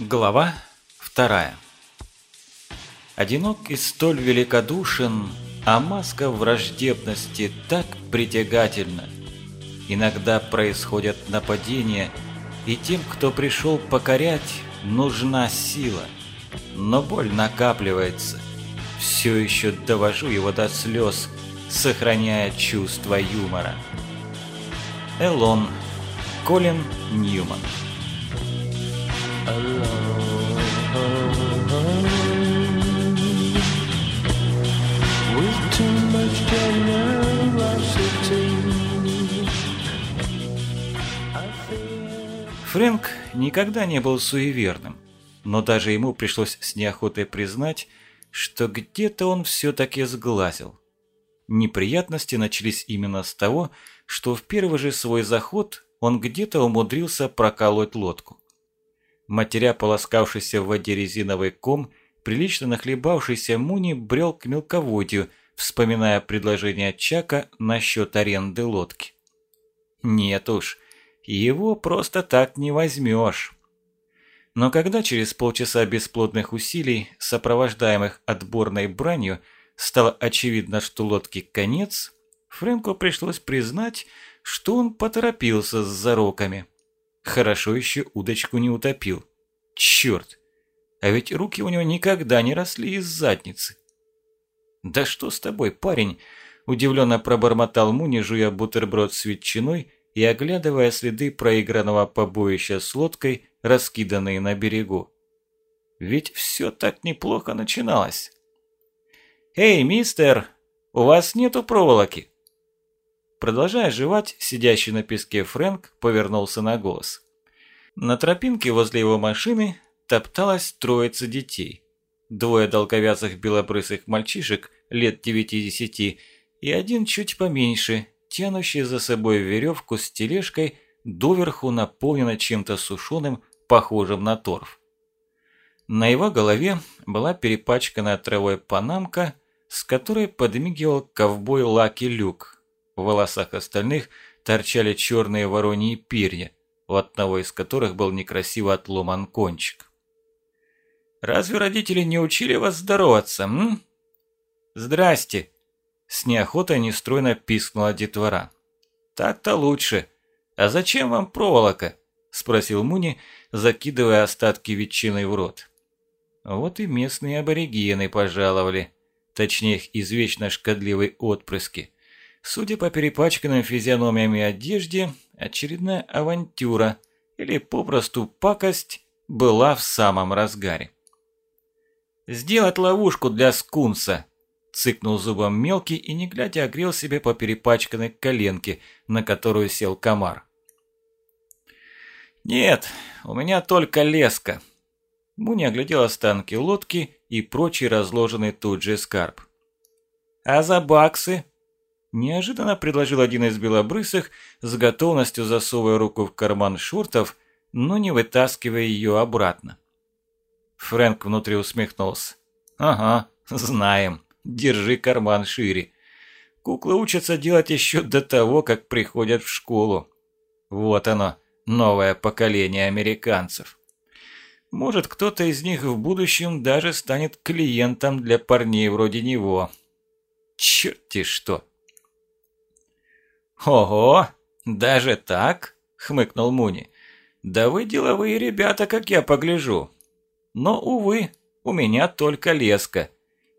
Глава вторая Одинок и столь великодушен, а маска враждебности так притягательна. Иногда происходят нападения, и тем, кто пришел покорять, нужна сила. Но боль накапливается. Все еще довожу его до слез, сохраняя чувство юмора. Элон Колин Ньюман Фрэнк никогда не был суеверным, но даже ему пришлось с неохотой признать, что где-то он все-таки сглазил. Неприятности начались именно с того, что в первый же свой заход он где-то умудрился проколоть лодку. Матеря полоскавшийся в воде резиновый ком, прилично нахлебавшийся Муни брел к мелководью, вспоминая предложение Чака насчет аренды лодки. Нет уж, его просто так не возьмешь. Но когда через полчаса бесплодных усилий, сопровождаемых отборной бранью, стало очевидно, что лодке конец, Фрэнку пришлось признать, что он поторопился с зароками. Хорошо еще удочку не утопил. Черт! А ведь руки у него никогда не росли из задницы. «Да что с тобой, парень?» Удивленно пробормотал Муни, жуя бутерброд с ветчиной и оглядывая следы проигранного побоища с лодкой, раскиданные на берегу. Ведь все так неплохо начиналось. «Эй, мистер, у вас нету проволоки?» Продолжая жевать, сидящий на песке Фрэнк повернулся на голос. На тропинке возле его машины топталась троица детей. Двое долговязых белобрысых мальчишек лет девяти-десяти и один чуть поменьше, тянущий за собой веревку с тележкой, доверху наполненной чем-то сушеным, похожим на торф. На его голове была перепачканная травой панамка, с которой подмигивал ковбой Лаки Люк, в волосах остальных торчали черные вороньи перья, у одного из которых был некрасиво отломан кончик. «Разве родители не учили вас здороваться, м?» «Здрасте!» С неохотой нестройно пискнула детвора. «Так-то лучше. А зачем вам проволока?» Спросил Муни, закидывая остатки ветчины в рот. Вот и местные аборигены пожаловали. Точнее, их извечно шкодливые отпрыски. Судя по перепачканным физиономиям и одежде, очередная авантюра или попросту пакость была в самом разгаре. «Сделать ловушку для скунса!» Цыкнул зубом мелкий и, не глядя, огрел себе по перепачканной коленке, на которую сел комар. «Нет, у меня только леска!» Муни оглядел останки лодки и прочий разложенный тут же скарб. «А за баксы?» Неожиданно предложил один из белобрысых, с готовностью засовывая руку в карман шортов, но не вытаскивая ее обратно. Фрэнк внутри усмехнулся. «Ага, знаем. Держи карман шире. Куклы учатся делать еще до того, как приходят в школу. Вот оно, новое поколение американцев. Может, кто-то из них в будущем даже станет клиентом для парней вроде него. Черти что!» «Ого, даже так?» – хмыкнул Муни. «Да вы деловые ребята, как я погляжу. Но, увы, у меня только леска.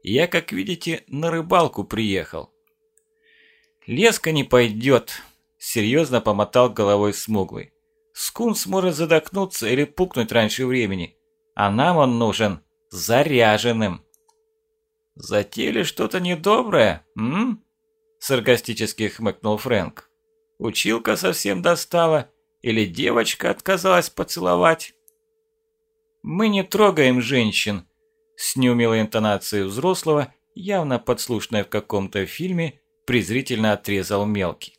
Я, как видите, на рыбалку приехал». «Леска не пойдет», – серьезно помотал головой смуглый. «Скунс может задохнуться или пукнуть раньше времени, а нам он нужен заряженным». «Затеяли что-то недоброе, м?» Саркастически хмыкнул Фрэнк. Училка совсем достала? Или девочка отказалась поцеловать? Мы не трогаем женщин. С неумелой интонацией взрослого, явно подслушанной в каком-то фильме, презрительно отрезал мелкий.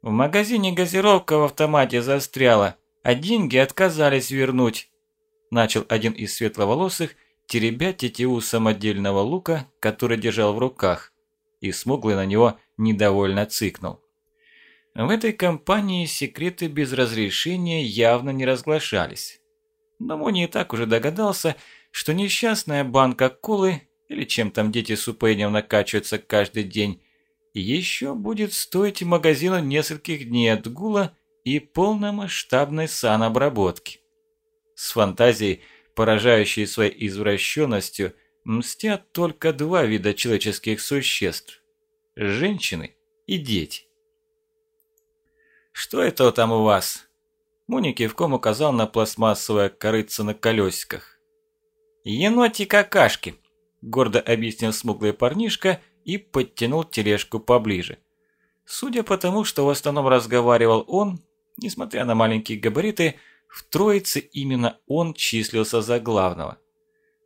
В магазине газировка в автомате застряла, а деньги отказались вернуть. Начал один из светловолосых, теребя тетиву самодельного лука, который держал в руках и смуглый на него недовольно цыкнул. В этой компании секреты без разрешения явно не разглашались. Но Муни и так уже догадался, что несчастная банка колы, или чем там дети с упоением накачиваются каждый день, еще будет стоить магазину нескольких дней отгула и полномасштабной санобработки. С фантазией, поражающей своей извращенностью, мстят только два вида человеческих существ – женщины и дети. «Что это там у вас?» Муни кивком указал на пластмассовое корыце на колесиках. «Еноти какашки», – гордо объяснил смуглый парнишка и подтянул тележку поближе. Судя по тому, что в основном разговаривал он, несмотря на маленькие габариты, в троице именно он числился за главного.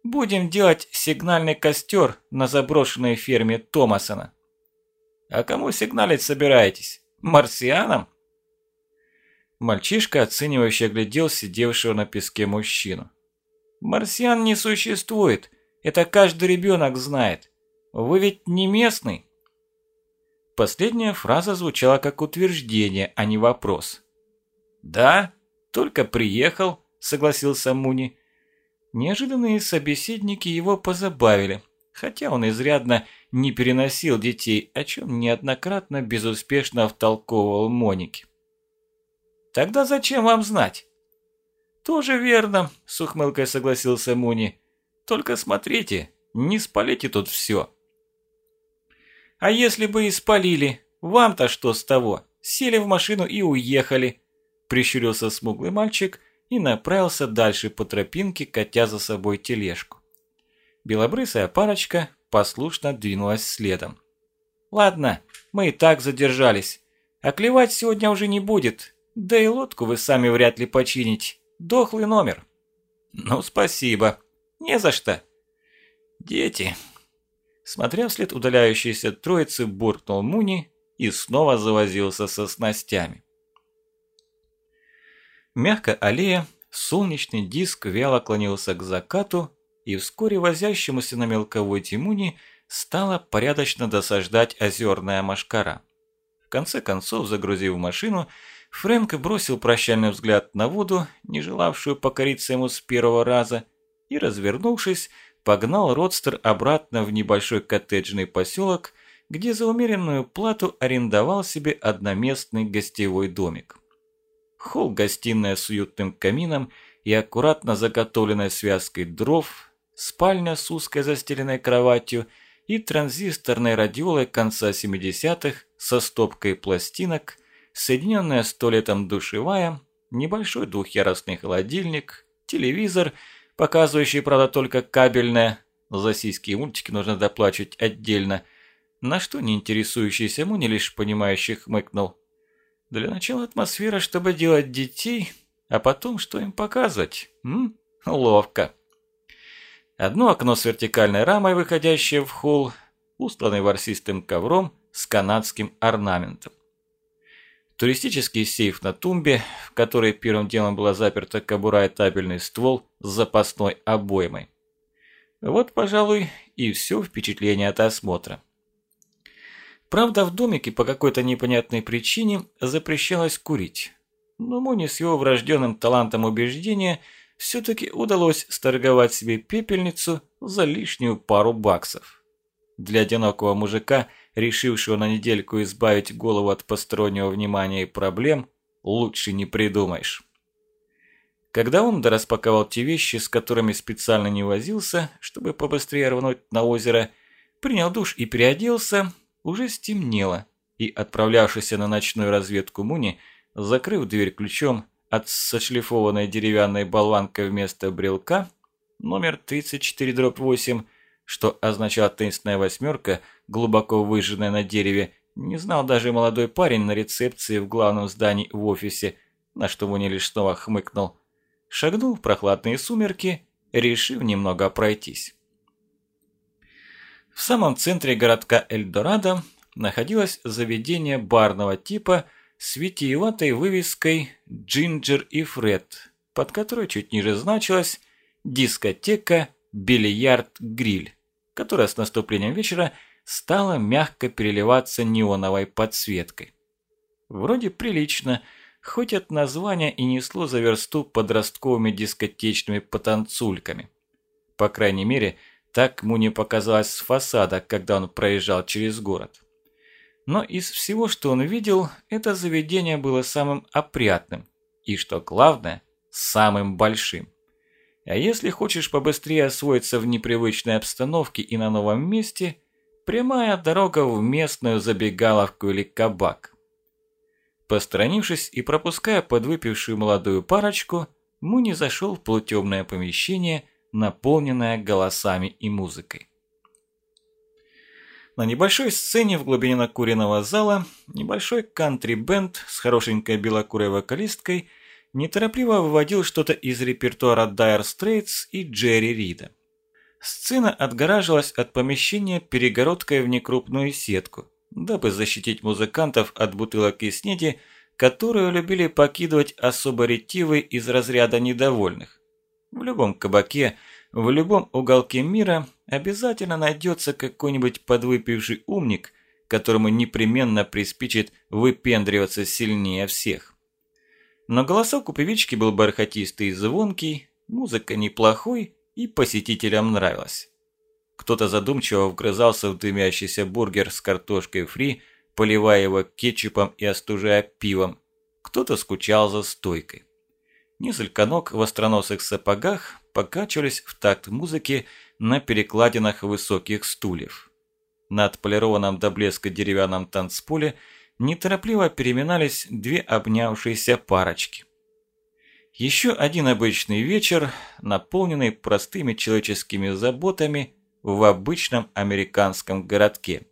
«Будем делать сигнальный костер на заброшенной ферме Томасона». «А кому сигналить собираетесь? Марсианам?» Мальчишка, оценивающе глядел сидевшего на песке мужчину. «Марсиан не существует, это каждый ребенок знает. Вы ведь не местный?» Последняя фраза звучала как утверждение, а не вопрос. «Да, только приехал», – согласился Муни. Неожиданные собеседники его позабавили, хотя он изрядно не переносил детей, о чем неоднократно безуспешно втолковывал Монике. «Тогда зачем вам знать?» «Тоже верно», – с ухмылкой согласился Муни. «Только смотрите, не спалите тут все». А если бы и спалили, вам-то что с того? Сели в машину и уехали. Прищурился смуглый мальчик и направился дальше по тропинке, катя за собой тележку. Белобрысая парочка послушно двинулась следом. «Ладно, мы и так задержались. А клевать сегодня уже не будет. Да и лодку вы сами вряд ли почините. Дохлый номер». «Ну, спасибо. Не за что». «Дети», Смотря вслед удаляющейся троицы, буркнул Муни и снова завозился со снастями. Мягко аллея, солнечный диск вяло клонился к закату, и вскоре возящемуся на мелковой Тимуни стала порядочно досаждать озерная машкара. В конце концов, загрузив машину, Фрэнк бросил прощальный взгляд на воду, не желавшую покориться ему с первого раза, и, развернувшись, погнал Родстер обратно в небольшой коттеджный поселок, где за умеренную плату арендовал себе одноместный гостевой домик. Холл-гостиная с уютным камином и аккуратно заготовленной связкой дров, спальня с узкой застеленной кроватью и транзисторной радиолой конца 70-х со стопкой пластинок, соединенная с туалетом душевая, небольшой двухъярусный холодильник, телевизор – показывающий, правда, только кабельное, за сиськи мультики нужно доплачивать отдельно, на что не интересующийся Муни лишь понимающий хмыкнул. Для начала атмосфера, чтобы делать детей, а потом что им показывать? М? Ловко. Одно окно с вертикальной рамой, выходящее в холл, устланный ворсистым ковром с канадским орнаментом. Туристический сейф на тумбе, в которой первым делом была заперта кобура и табельный ствол с запасной обоймой. Вот, пожалуй, и все впечатление от осмотра. Правда, в домике по какой-то непонятной причине запрещалось курить. Но Муни с его врожденным талантом убеждения все-таки удалось сторговать себе пепельницу за лишнюю пару баксов. Для одинокого мужика – решившего на недельку избавить голову от постороннего внимания и проблем, лучше не придумаешь. Когда он распаковал те вещи, с которыми специально не возился, чтобы побыстрее рвануть на озеро, принял душ и переоделся, уже стемнело, и отправлявшийся на ночную разведку Муни, закрыв дверь ключом от сошлифованной деревянной болванкой вместо брелка, номер 34-8, что означала таинственная восьмерка, глубоко выжженная на дереве, не знал даже молодой парень на рецепции в главном здании в офисе, на что Муни лишь снова хмыкнул. Шагнул в прохладные сумерки, решив немного пройтись. В самом центре городка Эльдорадо находилось заведение барного типа с витиеватой вывеской «Джинджер и Фред», под которой чуть ниже значилось «Дискотека бильярд-гриль», которая с наступлением вечера стала мягко переливаться неоновой подсветкой. Вроде прилично, хоть от названия и несло за версту подростковыми дискотечными потанцульками. По крайней мере, так Муни показалось с фасада, когда он проезжал через город. Но из всего, что он видел, это заведение было самым опрятным и, что главное, самым большим. А если хочешь побыстрее освоиться в непривычной обстановке и на новом месте, прямая дорога в местную забегаловку или кабак. Посторонившись и пропуская подвыпившую молодую парочку, Муни зашел в полутемное помещение, наполненное голосами и музыкой. На небольшой сцене в глубине накуренного зала небольшой кантри-бенд с хорошенькой белокурой вокалисткой неторопливо выводил что-то из репертуара Dire Straits и Джерри Рида. Сцена отгораживалась от помещения перегородкой в некрупную сетку, дабы защитить музыкантов от бутылок и снеди, которую любили покидывать особо ретивые из разряда недовольных. В любом кабаке – в любом уголке мира обязательно найдется какой-нибудь подвыпивший умник, которому непременно приспичит выпендриваться сильнее всех. Но голосок у певички был бархатистый и звонкий, музыка неплохой и посетителям нравилась. Кто-то задумчиво вгрызался в дымящийся бургер с картошкой фри, поливая его кетчупом и остужая пивом. Кто-то скучал за стойкой. Несколько ног в остроносых сапогах покачивались в такт музыки на перекладинах высоких стульев. На отполированном до блеска деревянном танцполе неторопливо переминались две обнявшиеся парочки. Еще один обычный вечер, наполненный простыми человеческими заботами в обычном американском городке.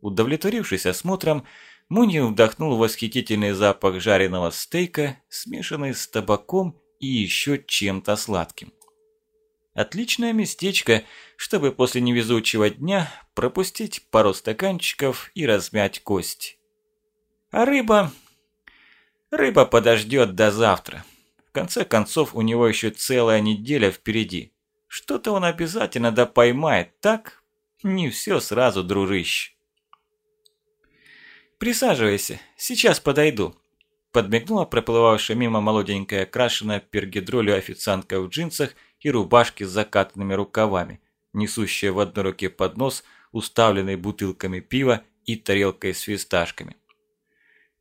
Удовлетворившись осмотром, Муни вдохнул восхитительный запах жареного стейка, смешанный с табаком и еще чем-то сладким. Отличное местечко, чтобы после невезучего дня пропустить пару стаканчиков и размять кость. А рыба... Рыба подождет до завтра. В конце концов, у него еще целая неделя впереди. Что-то он обязательно да поймает, так? Не все сразу, дружище. Присаживайся, сейчас подойду. Подмигнула проплывавшая мимо молоденькая крашеная пергидролью официантка в джинсах и рубашке с закатанными рукавами, несущая в одной руке поднос, уставленный бутылками пива и тарелкой с фисташками.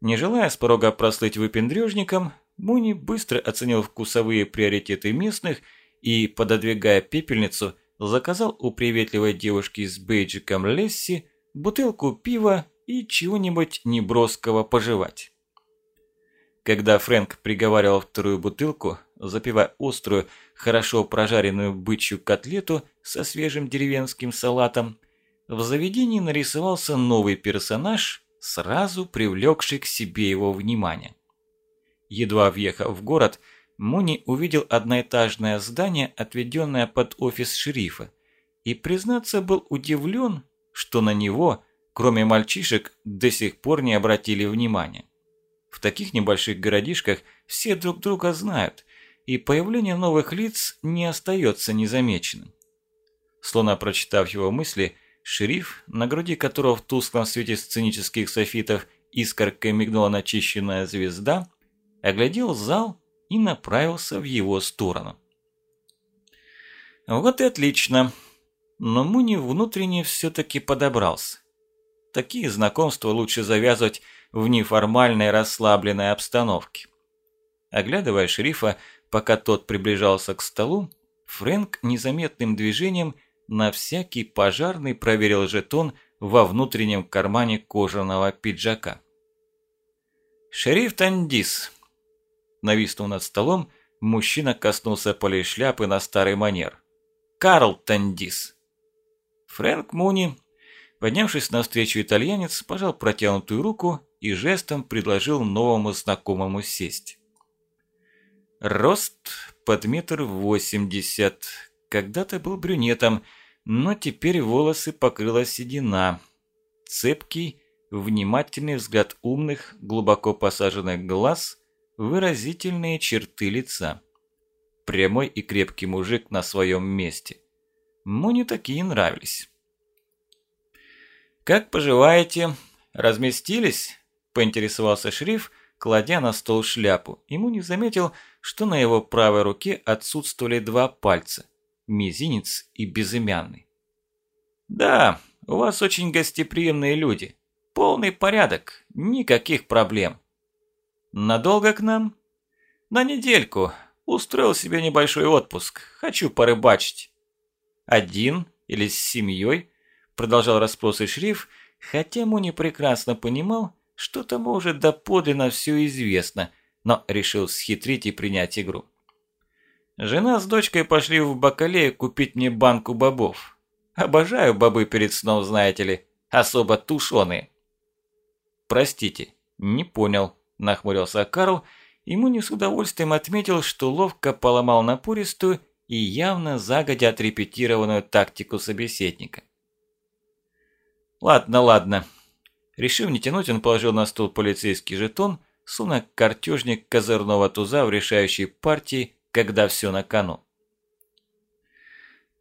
Не желая с порога прослыть выпендрежником, Муни быстро оценил вкусовые приоритеты местных и, пододвигая пепельницу, заказал у приветливой девушки с бейджиком Лесси бутылку пива и чего-нибудь неброского пожевать. Когда Фрэнк приговаривал вторую бутылку, запивая острую, хорошо прожаренную бычью котлету со свежим деревенским салатом, в заведении нарисовался новый персонаж, сразу привлекший к себе его внимание. Едва въехав в город, Муни увидел одноэтажное здание, отведенное под офис шерифа, и, признаться, был удивлен, что на него, кроме мальчишек, до сих пор не обратили внимания. В таких небольших городишках все друг друга знают, и появление новых лиц не остается незамеченным. Словно прочитав его мысли, шериф, на груди которого в тусклом свете сценических софитов искоркой мигнула начищенная звезда, оглядел зал и направился в его сторону. Вот и отлично. Но Муни внутренне все-таки подобрался. Такие знакомства лучше завязывать в неформальной расслабленной обстановке. Оглядывая шерифа, пока тот приближался к столу, Фрэнк незаметным движением на всякий пожарный проверил жетон во внутреннем кармане кожаного пиджака. «Шериф Тандис!» Нависнув над столом, мужчина коснулся полей шляпы на старый манер. «Карл Тандис!» Фрэнк Муни, поднявшись навстречу итальянец, пожал протянутую руку и жестом предложил новому знакомому сесть. Рост под метр восемьдесят. Когда-то был брюнетом, но теперь волосы покрыла седина. Цепкий, внимательный взгляд умных, глубоко посаженных глаз, выразительные черты лица. Прямой и крепкий мужик на своем месте. Мне такие нравились. «Как поживаете? Разместились?» поинтересовался шериф, кладя на стол шляпу, ему не заметил, что на его правой руке отсутствовали два пальца – мизинец и безымянный. «Да, у вас очень гостеприимные люди. Полный порядок, никаких проблем. Надолго к нам? На недельку. Устроил себе небольшой отпуск. Хочу порыбачить. Один или с семьей? Продолжал расспросы шриф, хотя Муни прекрасно понимал, что тому уже доподлинно все известно, но решил схитрить и принять игру. Жена с дочкой пошли в Бакалею купить мне банку бобов. Обожаю бобы перед сном, знаете ли, особо тушеные. Простите, не понял, нахмурился Карл, ему не с удовольствием отметил, что ловко поломал напористую и явно загодя отрепетированную тактику собеседника. Ладно, ладно. Решив не тянуть, он положил на стол полицейский жетон, сунув картежник козырного туза в решающей партии, когда все на кону.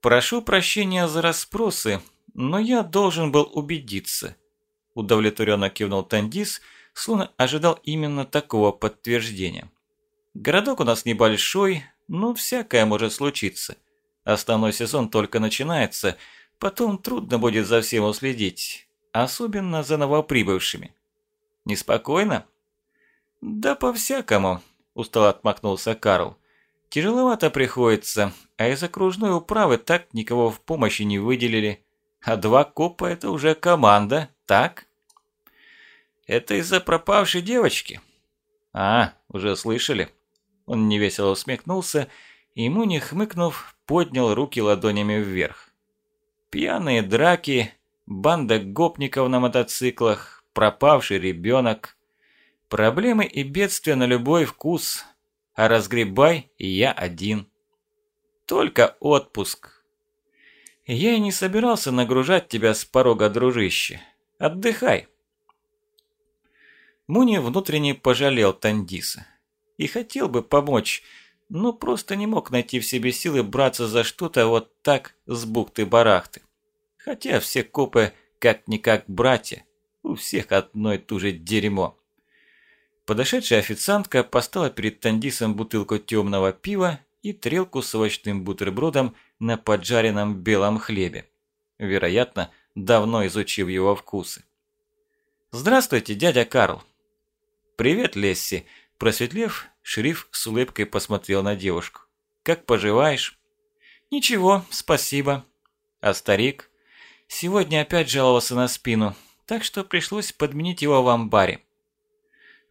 «Прошу прощения за расспросы, но я должен был убедиться», – удовлетворенно кивнул Тандис, словно ожидал именно такого подтверждения. «Городок у нас небольшой, но всякое может случиться. Основной сезон только начинается, потом трудно будет за всем уследить, особенно за новоприбывшими. Неспокойно?» «Да по-всякому», – устало отмахнулся Карл. «Тяжеловато приходится, а из окружной управы так никого в помощи не выделили. А два копа – это уже команда, так?» «Это из-за пропавшей девочки?» «А, уже слышали?» Он невесело усмехнулся, и ему, не хмыкнув, поднял руки ладонями вверх. Пьяные драки, банда гопников на мотоциклах, пропавший ребенок. Проблемы и бедствия на любой вкус, а разгребай и я один. Только отпуск. Я и не собирался нагружать тебя с порога, дружище. Отдыхай. Муни внутренне пожалел Тандиса и хотел бы помочь, но просто не мог найти в себе силы браться за что-то вот так с бухты-барахты. Хотя все копы как-никак братья, у всех одно и то же дерьмо. Подошедшая официантка поставила перед Тандисом бутылку темного пива и тарелку с овощным бутербродом на поджаренном белом хлебе. Вероятно, давно изучив его вкусы. «Здравствуйте, дядя Карл!» «Привет, Лесси!» Просветлев, шериф с улыбкой посмотрел на девушку. «Как поживаешь?» «Ничего, спасибо». «А старик?» «Сегодня опять жаловался на спину, так что пришлось подменить его в амбаре».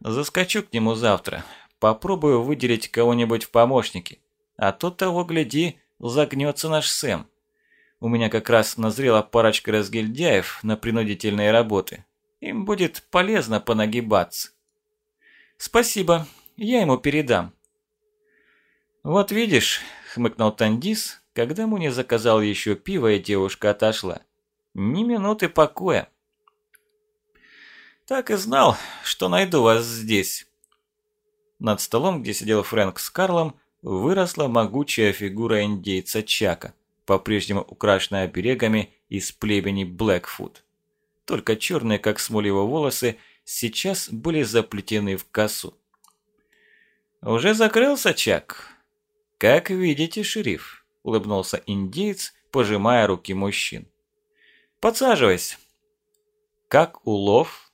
«Заскочу к нему завтра. Попробую выделить кого-нибудь в помощники. А то того, гляди, загнется наш Сэм. У меня как раз назрела парочка разгильдяев на принудительные работы. Им будет полезно понагибаться». «Спасибо, я ему передам». «Вот видишь», – хмыкнул Тандис, когда Муни заказал еще пиво, и девушка отошла. «Ни минуты покоя». «Так и знал, что найду вас здесь». Над столом, где сидел Фрэнк с Карлом, выросла могучая фигура индейца Чака, по-прежнему украшенная оберегами из племени Блэкфуд. Только черные, как смоль его волосы, сейчас были заплетены в косу. «Уже закрылся Чак?» «Как видите, шериф», – улыбнулся индейец, пожимая руки мужчин. «Подсаживайся». «Как улов?»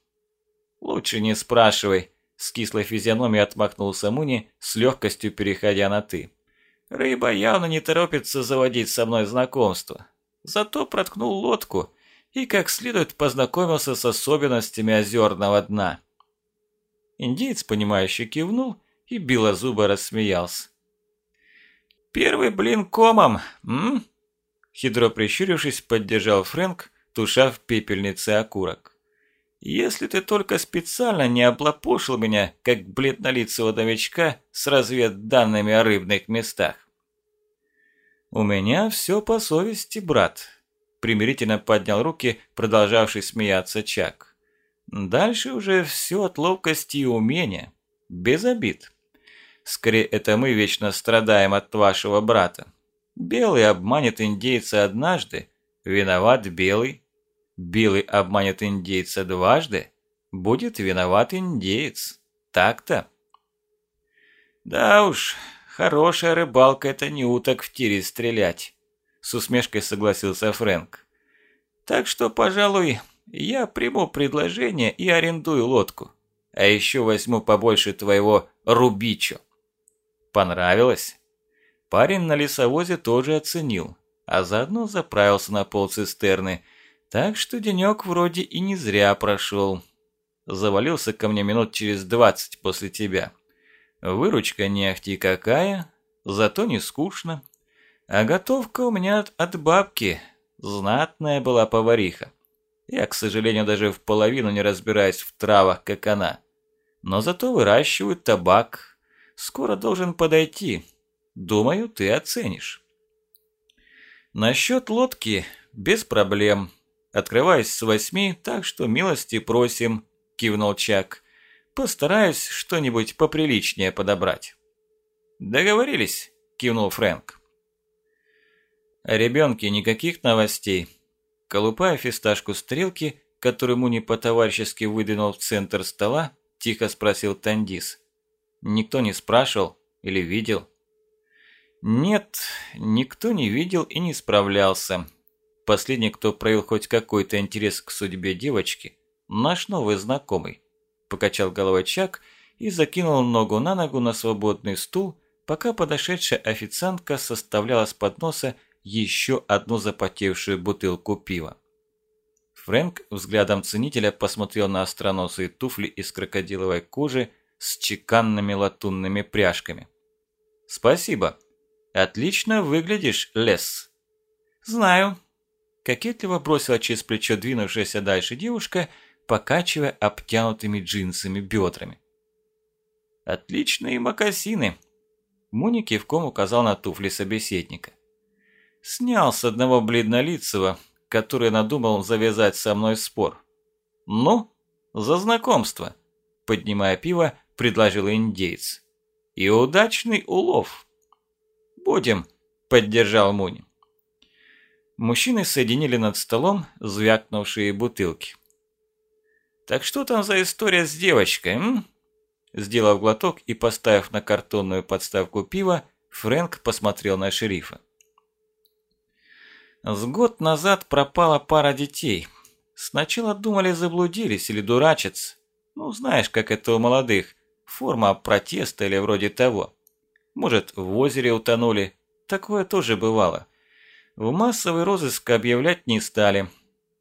«Лучше не спрашивай», – с кислой физиономией отмахнулся Муни, с легкостью переходя на «ты». «Рыба явно не торопится заводить со мной знакомство. Зато проткнул лодку и как следует познакомился с особенностями озерного дна». Индеец, понимающе кивнул и белозубо рассмеялся. «Первый блин комом, м?» Хитро прищурившись, поддержал Фрэнк, туша в пепельнице окурок. «Если ты только специально не облапошил меня, как бледнолицего новичка с разведданными о рыбных местах». «У меня все по совести, брат», – примирительно поднял руки, продолжавший смеяться Чак. «Дальше уже все от ловкости и умения, без обид». Скорее, это мы вечно страдаем от вашего брата. Белый обманет индейца однажды, виноват белый. Белый обманет индейца дважды, будет виноват индеец. Так-то? Да уж, хорошая рыбалка – это не уток в тире стрелять, с усмешкой согласился Фрэнк. Так что, пожалуй, я приму предложение и арендую лодку. А еще возьму побольше твоего рубичо. Понравилось? Парень на лесовозе тоже оценил, а заодно заправился на полцистерны, так что денек вроде и не зря прошел. Завалился ко мне минут через двадцать после тебя. Выручка не ахти какая, зато не скучно. А готовка у меня от бабки, знатная была повариха. Я, к сожалению, даже в половину не разбираюсь в травах, как она. Но зато выращивают табак. Скоро должен подойти. Думаю, ты оценишь. Насчет лодки без проблем. Открываюсь с восьми, так что милости просим, кивнул Чак. Постараюсь что-нибудь поприличнее подобрать. Договорились, кивнул Фрэнк. О ребенке никаких новостей. Колупая фисташку стрелки, которую Муни по-товарищески выдвинул в центр стола, тихо спросил Тандис. Никто не спрашивал или видел? Нет, никто не видел и не справлялся. Последний, кто проявил хоть какой-то интерес к судьбе девочки, наш новый знакомый. Покачал головой Чак и закинул ногу на ногу на свободный стул, пока подошедшая официантка составляла с подноса еще одну запотевшую бутылку пива. Фрэнк взглядом ценителя посмотрел на остроносые туфли из крокодиловой кожи с чеканными латунными пряжками. «Спасибо. Отлично выглядишь, Лес». «Знаю». Кокетливо бросила через плечо двинувшаяся дальше девушка, покачивая обтянутыми джинсами бедрами. «Отличные мокасины!» Муни кивком указал на туфли собеседника. Снял с одного бледнолицего, который надумал завязать со мной спор. «Ну, за знакомство!» Поднимая пиво, предложил индейец. «И удачный улов!» «Будем!» – поддержал Муни. Мужчины соединили над столом звякнувшие бутылки. «Так что там за история с девочкой, м?» Сделав глоток и поставив на картонную подставку пива, Фрэнк посмотрел на шерифа. С год назад пропала пара детей. Сначала думали, заблудились или дурачатся. Ну, знаешь, как это у молодых. Форма протеста или вроде того. Может, в озере утонули. Такое тоже бывало. В массовый розыск объявлять не стали.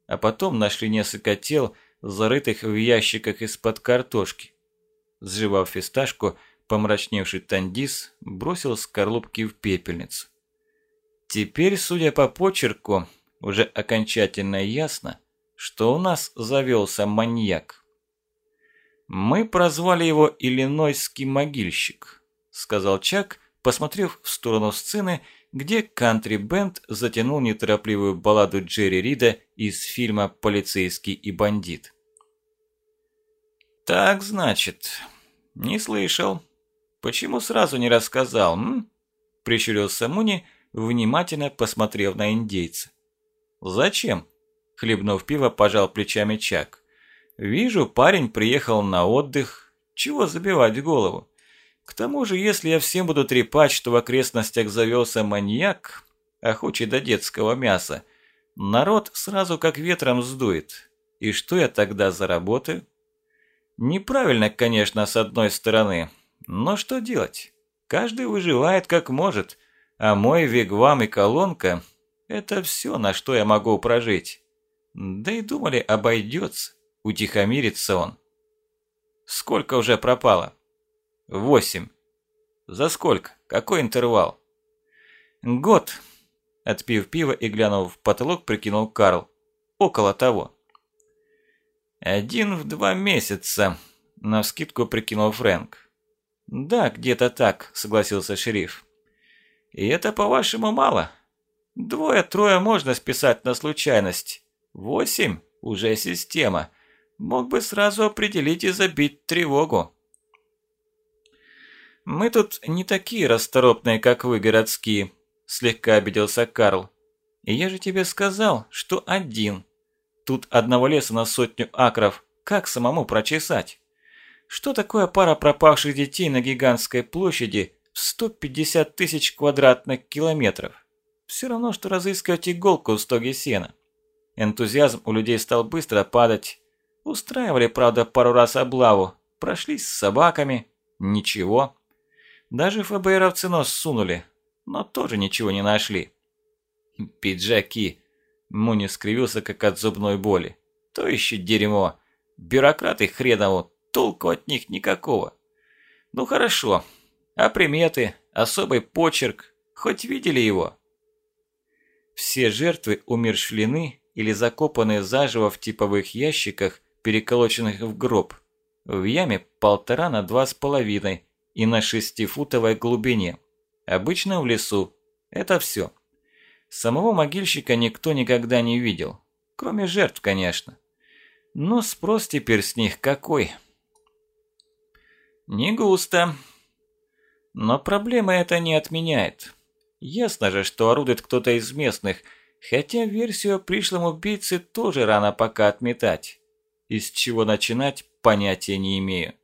А потом нашли несколько тел, зарытых в ящиках из-под картошки. Сживав фисташку, помрачневший Тандис бросил скорлупки в пепельницу. Теперь, судя по почерку, уже окончательно ясно, что у нас завелся маньяк. «Мы прозвали его Иллинойский могильщик», – сказал Чак, посмотрев в сторону сцены, где кантри-бенд затянул неторопливую балладу Джерри Рида из фильма «Полицейский и бандит». «Так, значит, не слышал. Почему сразу не рассказал, м?» – прищурился Муни – внимательно посмотрев на индейца. «Зачем?» – хлебнув пиво, пожал плечами Чак. «Вижу, парень приехал на отдых. Чего забивать голову? К тому же, если я всем буду трепать, что в окрестностях завелся маньяк, охочий до детского мяса, народ сразу как ветром сдует. И что я тогда заработаю? Неправильно, конечно, с одной стороны, но что делать? Каждый выживает как может, а мой вигвам и колонка – это все, на что я могу прожить. Да и думали, обойдется, утихомирится он. Сколько уже пропало? Восемь. За сколько? Какой интервал? Год. Отпив пиво и глянув в потолок, прикинул Карл. Около того. Один в два месяца, навскидку прикинул Фрэнк. Да, где-то так, согласился шериф. И это, по-вашему, мало? Двое-трое можно списать на случайность. Восемь – уже система. Мог бы сразу определить и забить тревогу. «Мы тут не такие расторопные, как вы, городские», – слегка обиделся Карл. «И я же тебе сказал, что один. Тут одного леса на сотню акров. Как самому прочесать? Что такое пара пропавших детей на гигантской площади в 150 тысяч квадратных километров? Все равно, что разыскивать иголку в стоге сена. Энтузиазм у людей стал быстро падать. Устраивали, правда, пару раз облаву. Прошлись с собаками. Ничего. Даже ФБРовцы нос сунули, но тоже ничего не нашли. Пиджаки. Муни скривился, как от зубной боли. То еще дерьмо. Бюрократы хренову, толку от них никакого. Ну хорошо. А приметы, особый почерк, хоть видели его? Все жертвы умершлены или закопаны заживо в типовых ящиках, переколоченных в гроб. В яме полтора на два с половиной и на шестифутовой глубине. Обычно в лесу. Это все. Самого могильщика никто никогда не видел. Кроме жертв, конечно. Но спрос теперь с них какой? Не густо. Но проблема это не отменяет. Ясно же, что орудует кто-то из местных, хотя версию о пришлом убийце тоже рано пока отметать. Из чего начинать, понятия не имею.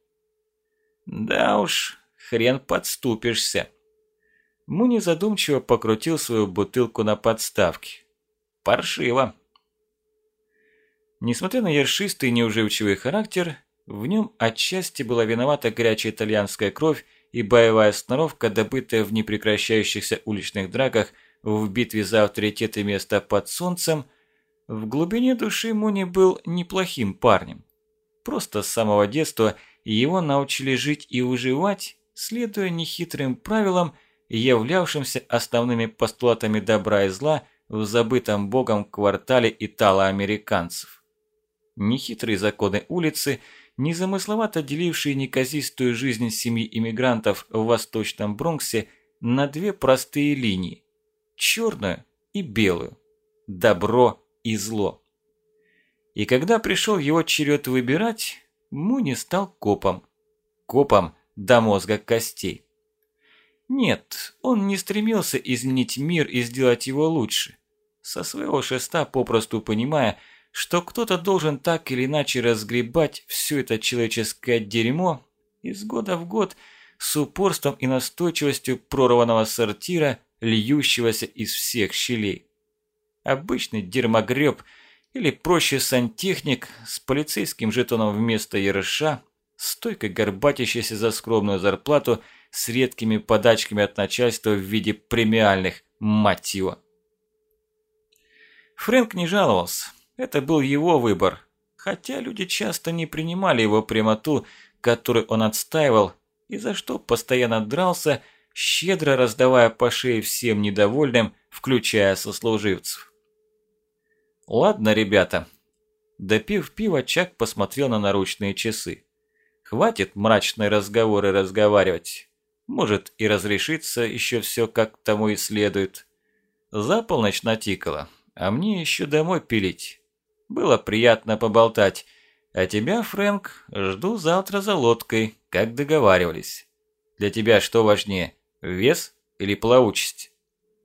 Да уж, хрен подступишься. Муни задумчиво покрутил свою бутылку на подставке. Паршиво. Несмотря на ершистый неуживчивый характер, в нем отчасти была виновата горячая итальянская кровь и боевая сноровка, добытая в непрекращающихся уличных драках в битве за авторитет и место под солнцем, в глубине души Муни был неплохим парнем. Просто с самого детства его научили жить и выживать, следуя нехитрым правилам, являвшимся основными постулатами добра и зла в забытом богом квартале итало-американцев. Нехитрые законы улицы, незамысловато делившие неказистую жизнь семьи иммигрантов в Восточном Бронксе на две простые линии – черную и белую, добро и зло. И когда пришел его черед выбирать, Муни стал копом. Копом до мозга костей. Нет, он не стремился изменить мир и сделать его лучше. Со своего шеста попросту понимая, что кто-то должен так или иначе разгребать все это человеческое дерьмо из года в год с упорством и настойчивостью прорванного сортира, льющегося из всех щелей. Обычный дерьмогреб – или проще сантехник с полицейским жетоном вместо ерыша, стойко горбатящийся за скромную зарплату с редкими подачками от начальства в виде премиальных, мать его. Фрэнк не жаловался, это был его выбор, хотя люди часто не принимали его прямоту, которую он отстаивал, и за что постоянно дрался, щедро раздавая по шее всем недовольным, включая сослуживцев. «Ладно, ребята». Допив пива, Чак посмотрел на наручные часы. «Хватит мрачные разговоры разговаривать. Может и разрешится еще все как тому и следует. За полночь натикало, а мне еще домой пилить. Было приятно поболтать. А тебя, Фрэнк, жду завтра за лодкой, как договаривались. Для тебя что важнее, вес или плавучесть?»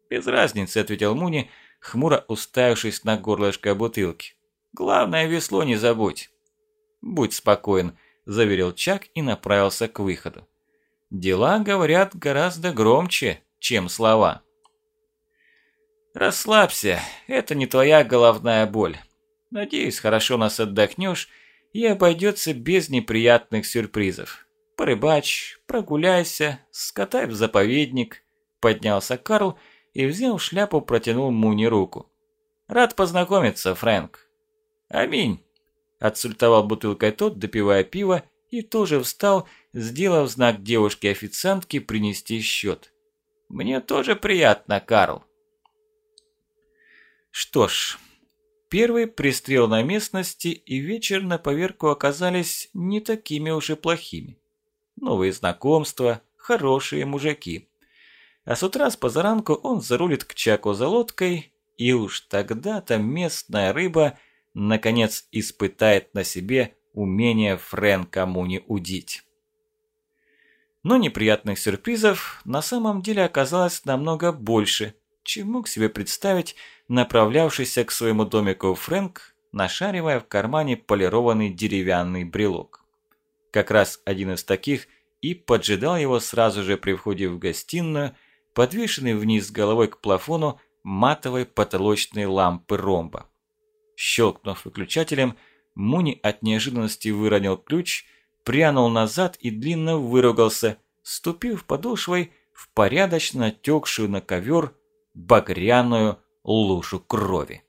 «Без разницы», – ответил Муни, – хмуро уставившись на горлышко бутылки. «Главное, весло не забудь». «Будь спокоен», – заверил Чак и направился к выходу. «Дела, говорят, гораздо громче, чем слова». «Расслабься, это не твоя головная боль. Надеюсь, хорошо нас отдохнешь и обойдется без неприятных сюрпризов. Порыбачь, прогуляйся, скатай в заповедник», – поднялся Карл – и, взяв шляпу, протянул Муни руку. «Рад познакомиться, Фрэнк». «Аминь», – отсультовал бутылкой тот, допивая пиво, и тоже встал, сделав знак девушке-официантке принести счет. «Мне тоже приятно, Карл». Что ж, первый пристрел на местности и вечер на поверку оказались не такими уж и плохими. Новые знакомства, хорошие мужики. А с утра с позаранку он зарулит к Чаку за лодкой, и уж тогда-то местная рыба наконец испытает на себе умение Фрэнка Муни удить. Но неприятных сюрпризов на самом деле оказалось намного больше, чем мог себе представить направлявшийся к своему домику Фрэнк, нашаривая в кармане полированный деревянный брелок. Как раз один из таких и поджидал его сразу же при входе в гостиную, подвешенный вниз головой к плафону матовой потолочной лампы ромба. Щелкнув выключателем, Муни от неожиданности выронил ключ, прянул назад и длинно выругался, ступив подошвой в порядочно текшую на ковер багряную лужу крови.